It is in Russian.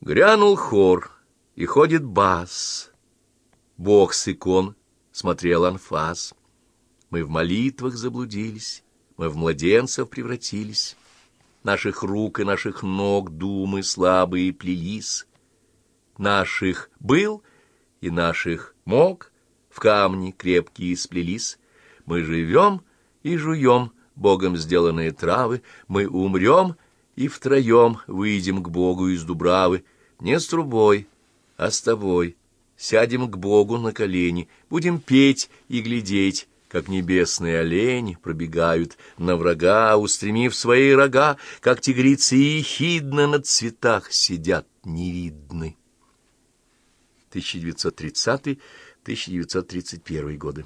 Грянул хор, и ходит бас. Бог с икон смотрел анфас. Мы в молитвах заблудились, мы в младенцев превратились. Наших рук и наших ног думы слабые плелись. Наших был и наших мог, в камни крепкие сплелись. Мы живем и жуем Богом сделанные травы, мы умрем и втроем выйдем к Богу из Дубравы, не с трубой, а с тобой. Сядем к Богу на колени, будем петь и глядеть, как небесные олени пробегают на врага, устремив свои рога, как тигрицы ехидно на цветах сидят невидны. 1930-1931 годы